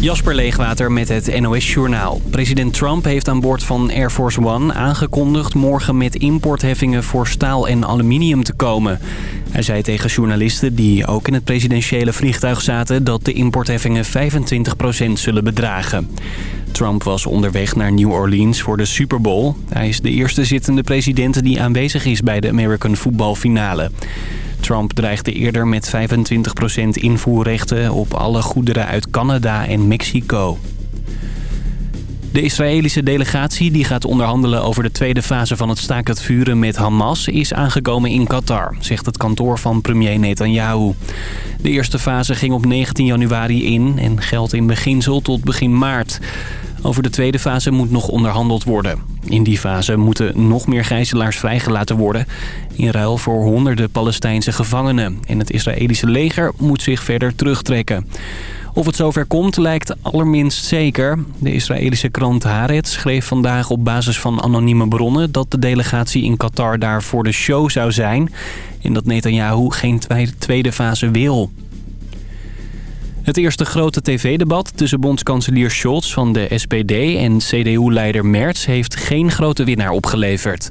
Jasper Leegwater met het NOS Journaal. President Trump heeft aan boord van Air Force One aangekondigd... morgen met importheffingen voor staal en aluminium te komen. Hij zei tegen journalisten die ook in het presidentiële vliegtuig zaten... dat de importheffingen 25% zullen bedragen. Trump was onderweg naar New Orleans voor de Super Bowl. Hij is de eerste zittende president die aanwezig is bij de American Football Finale. Trump dreigde eerder met 25% invoerrechten op alle goederen uit Canada en Mexico. De Israëlische delegatie die gaat onderhandelen over de tweede fase van het staakt het vuren met Hamas is aangekomen in Qatar, zegt het kantoor van premier Netanyahu. De eerste fase ging op 19 januari in en geldt in beginsel tot begin maart. Over de tweede fase moet nog onderhandeld worden. In die fase moeten nog meer gijzelaars vrijgelaten worden... in ruil voor honderden Palestijnse gevangenen. En het Israëlische leger moet zich verder terugtrekken. Of het zover komt lijkt allerminst zeker. De Israëlische krant Haaretz schreef vandaag op basis van anonieme bronnen... dat de delegatie in Qatar daar voor de show zou zijn... en dat Netanyahu geen tweede fase wil. Het eerste grote tv-debat tussen bondskanselier Scholz van de SPD en CDU-leider Merz heeft geen grote winnaar opgeleverd.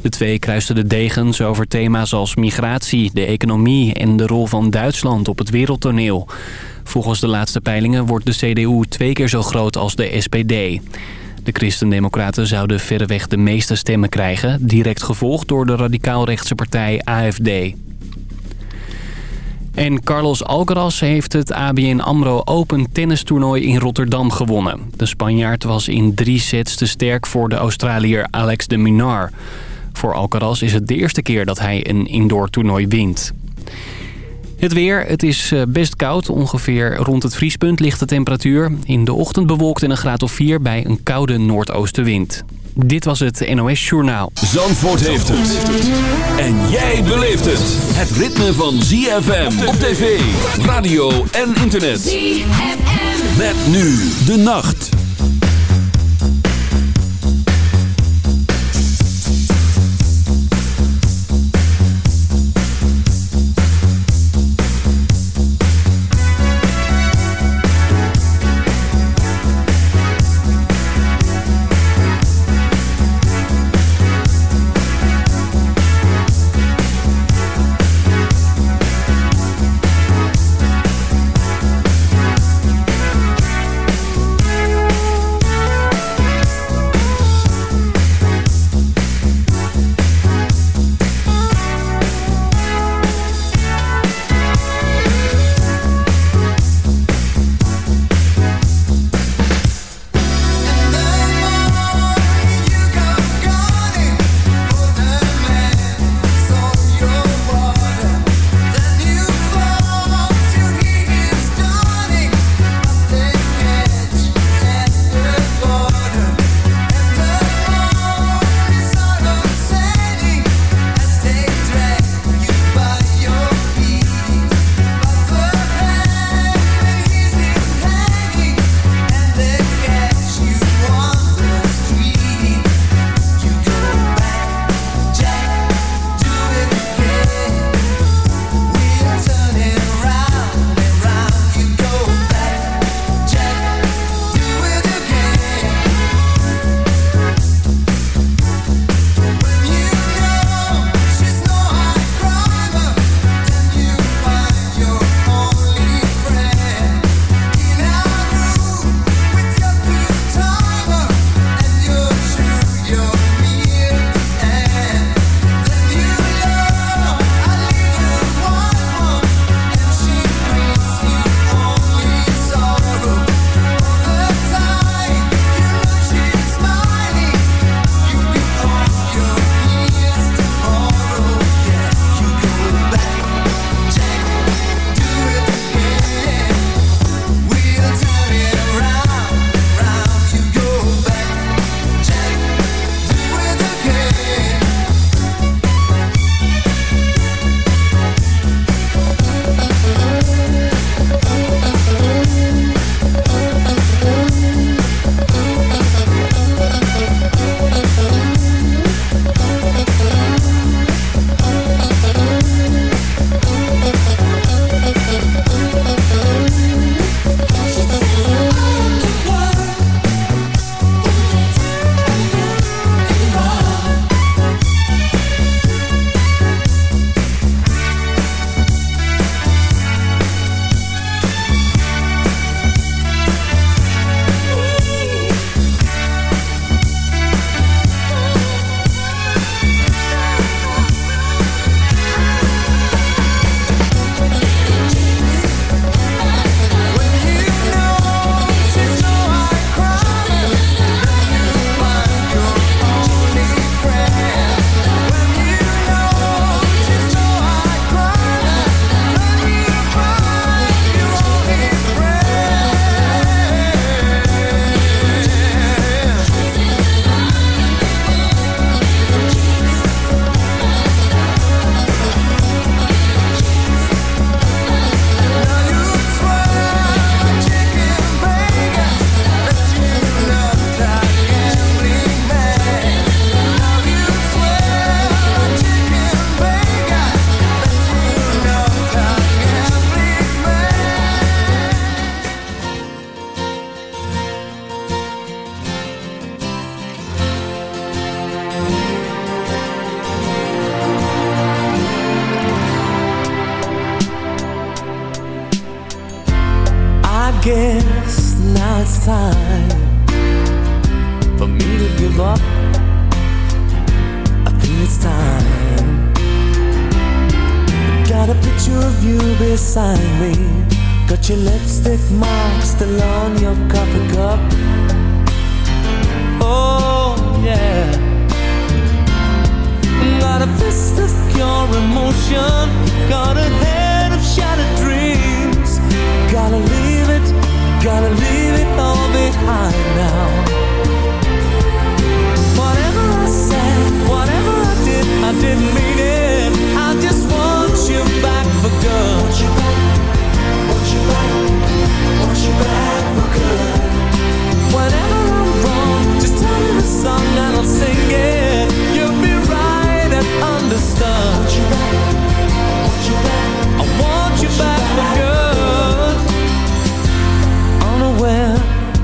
De twee kruisten de degens over thema's als migratie, de economie en de rol van Duitsland op het wereldtoneel. Volgens de laatste peilingen wordt de CDU twee keer zo groot als de SPD. De Christendemocraten zouden verreweg de meeste stemmen krijgen, direct gevolgd door de radicaal-rechtse partij AFD. En Carlos Alcaraz heeft het ABN AMRO Open tennistoernooi in Rotterdam gewonnen. De Spanjaard was in drie sets te sterk voor de Australiër Alex de Minaur. Voor Alcaraz is het de eerste keer dat hij een indoor toernooi wint. Het weer, het is eh, best koud. Ongeveer rond het vriespunt ligt de temperatuur. In de ochtend bewolkt in een graad of 4 bij een koude noordoostenwind. Dit was het NOS Journaal. Zandvoort heeft het. En jij beleeft het. Het ritme van ZFM op tv, radio en internet. ZFM. Met nu de nacht.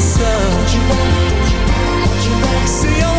listen. See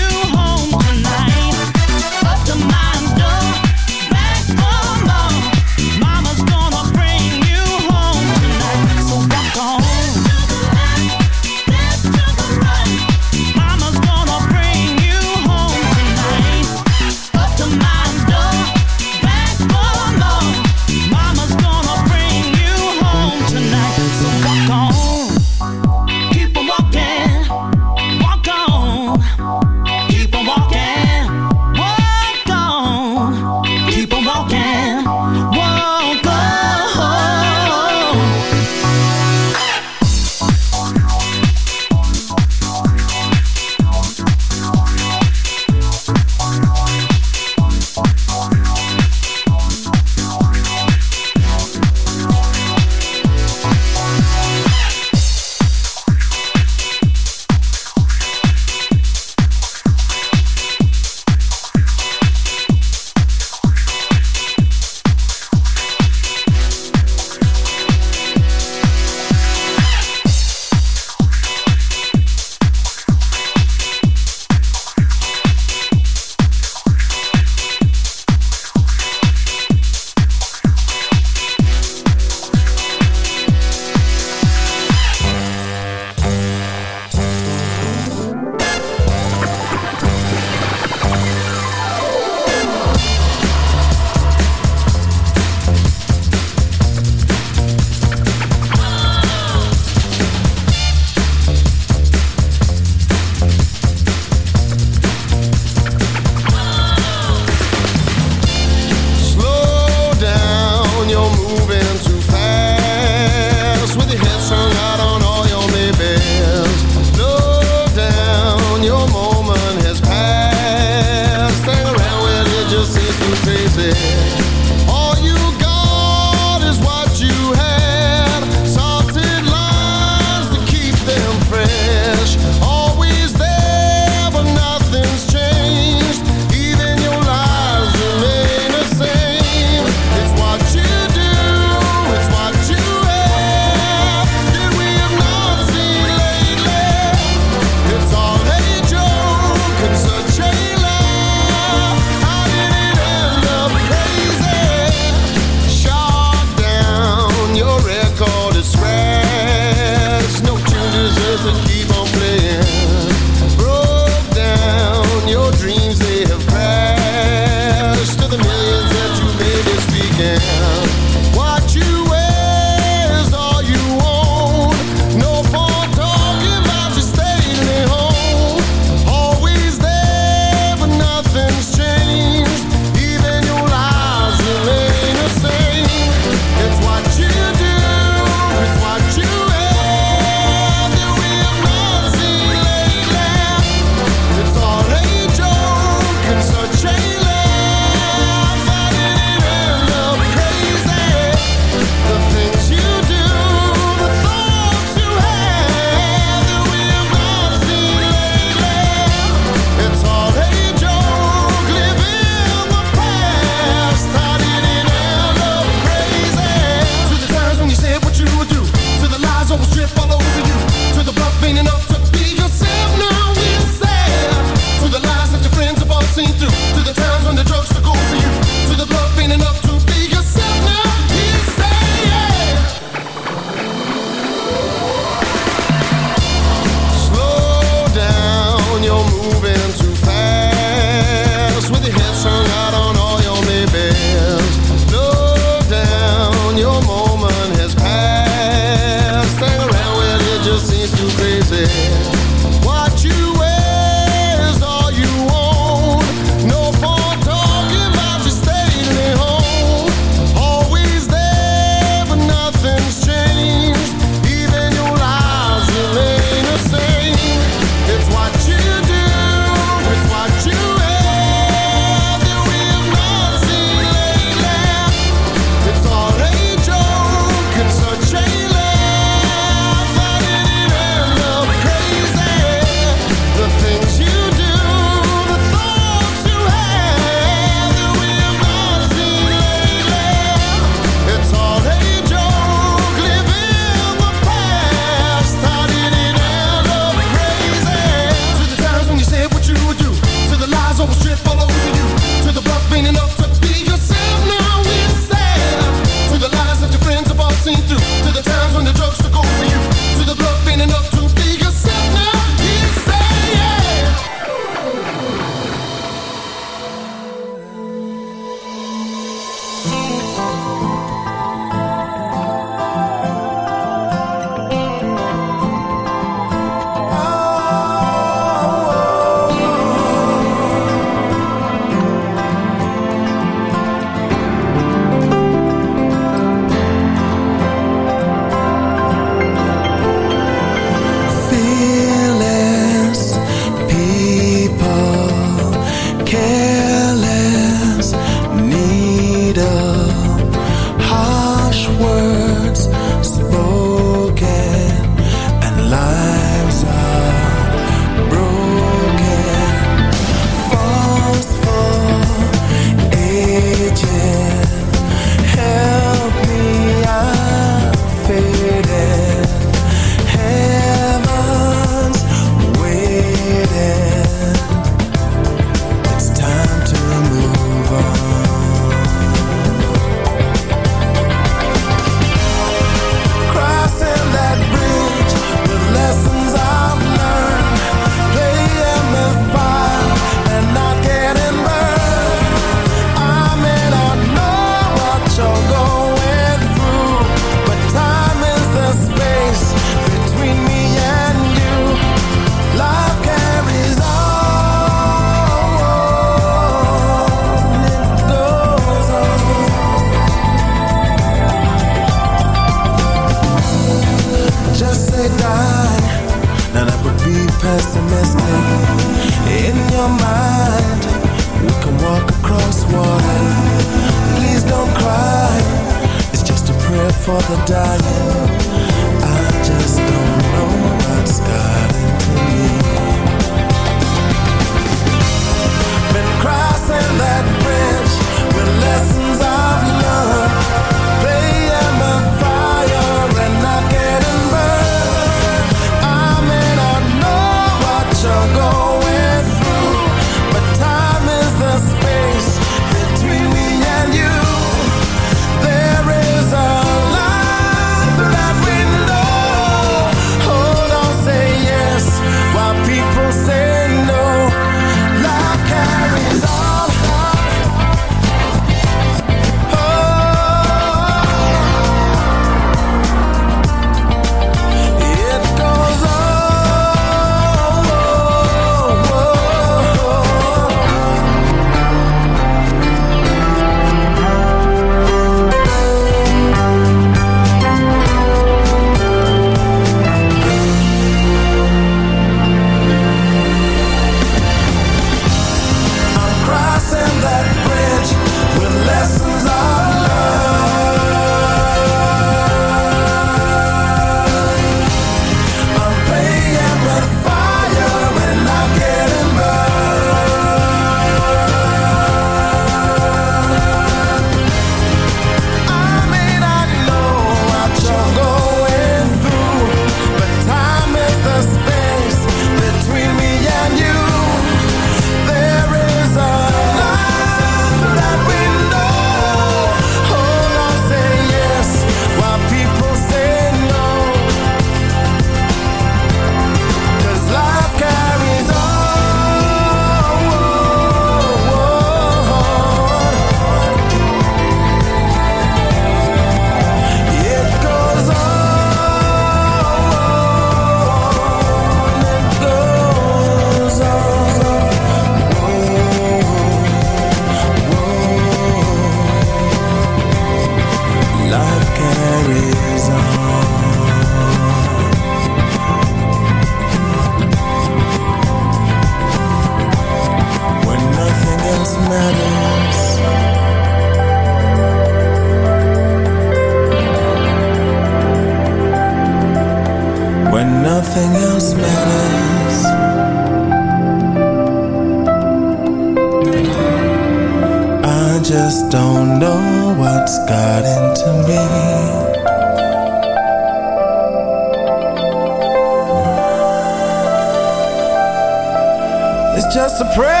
A prayer.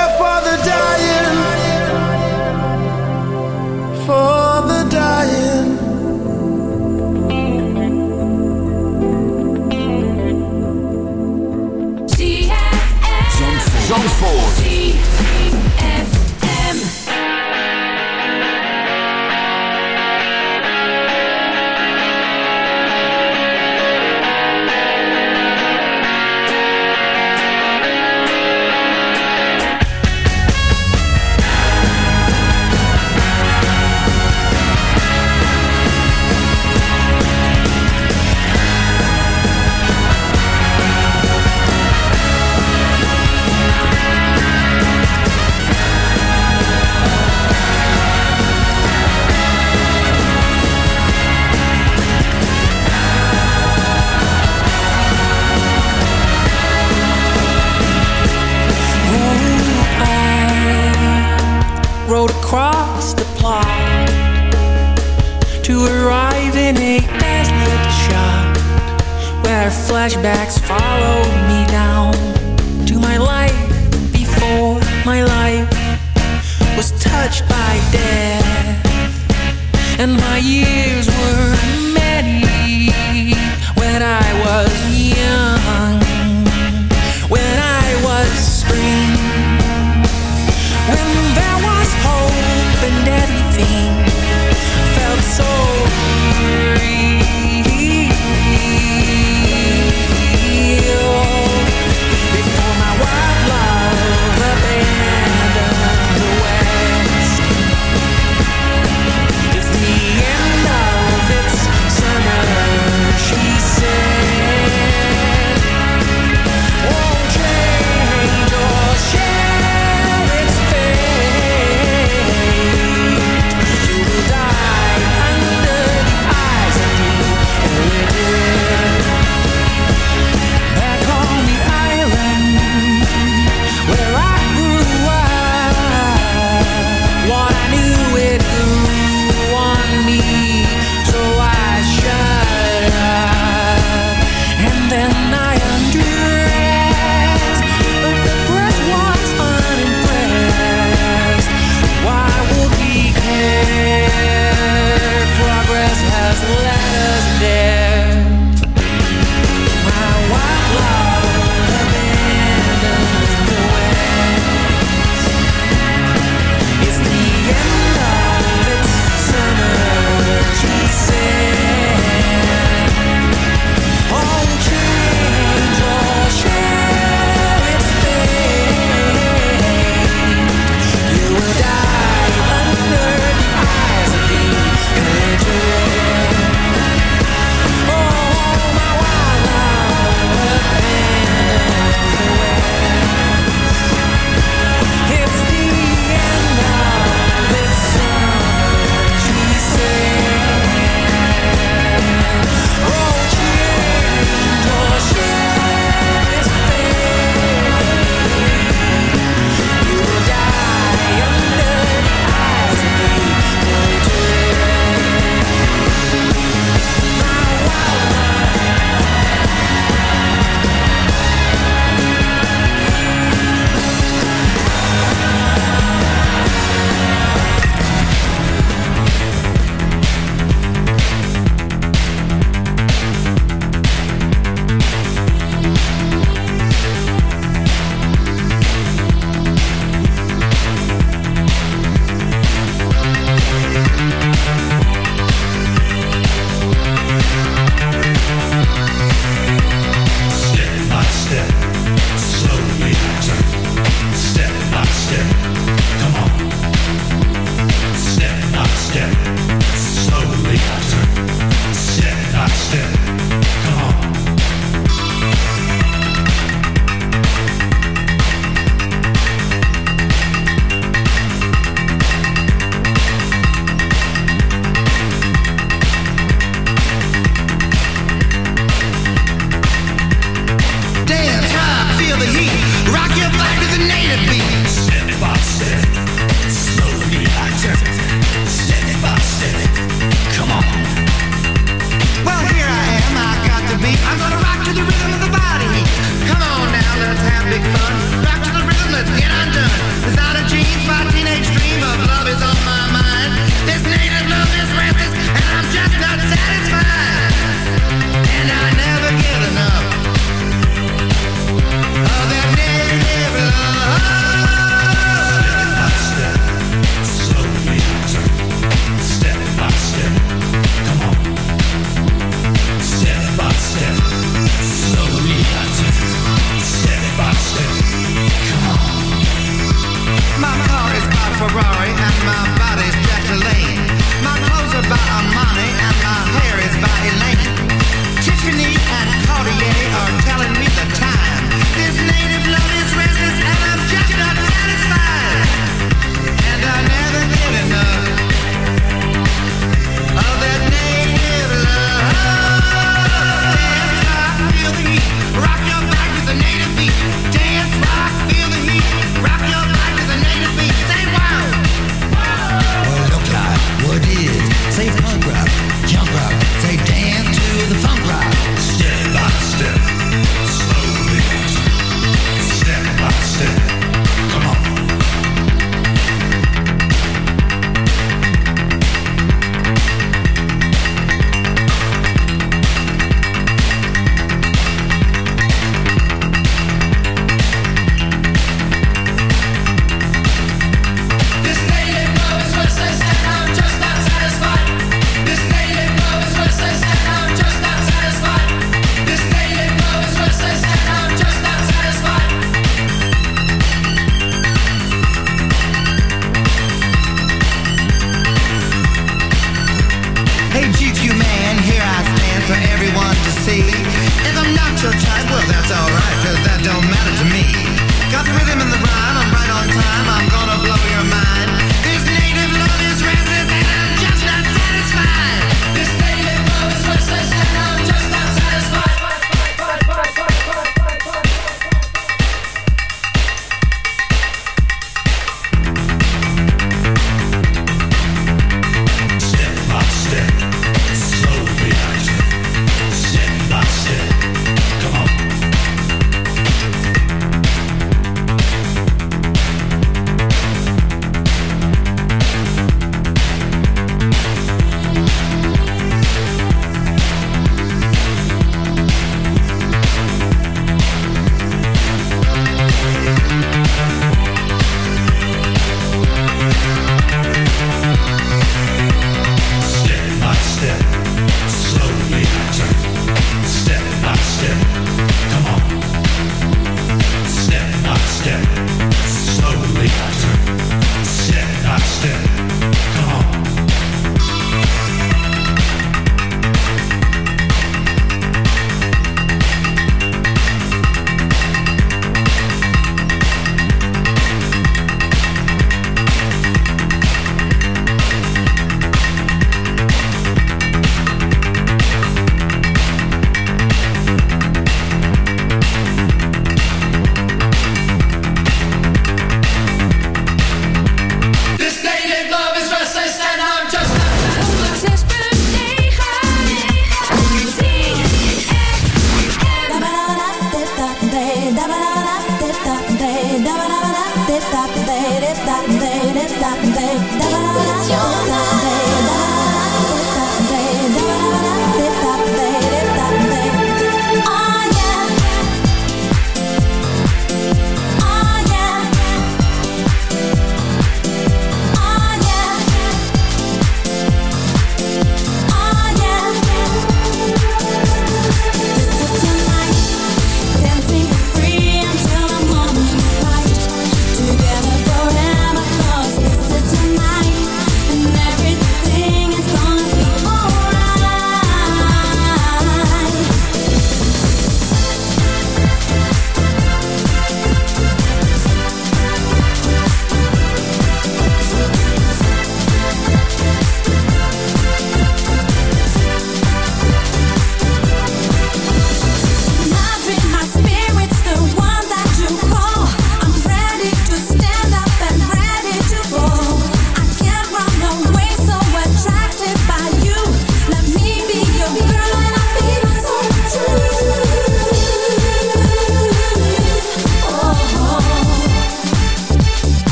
Touched by death. And my years were